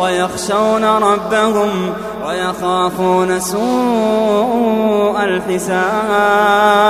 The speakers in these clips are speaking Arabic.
ويخشون ربهم ويخافون سوء الحساب.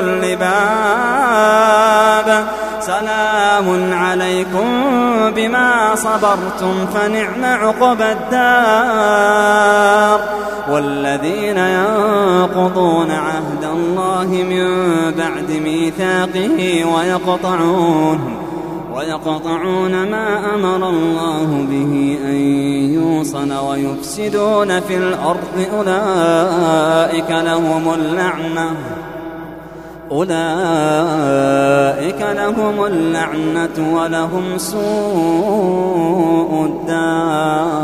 كل باب سلام عليكم بما صبرتم فنعم عقب الدار. والذين ينقضون عهد الله من بعد ميثاقه ويقطعون ويقطعون ما أمر الله به أن يوصل ويفسدون في الأرض. أولئك لهم اللعنة. أولئك لهم اللعنة ولهم سوء الدار.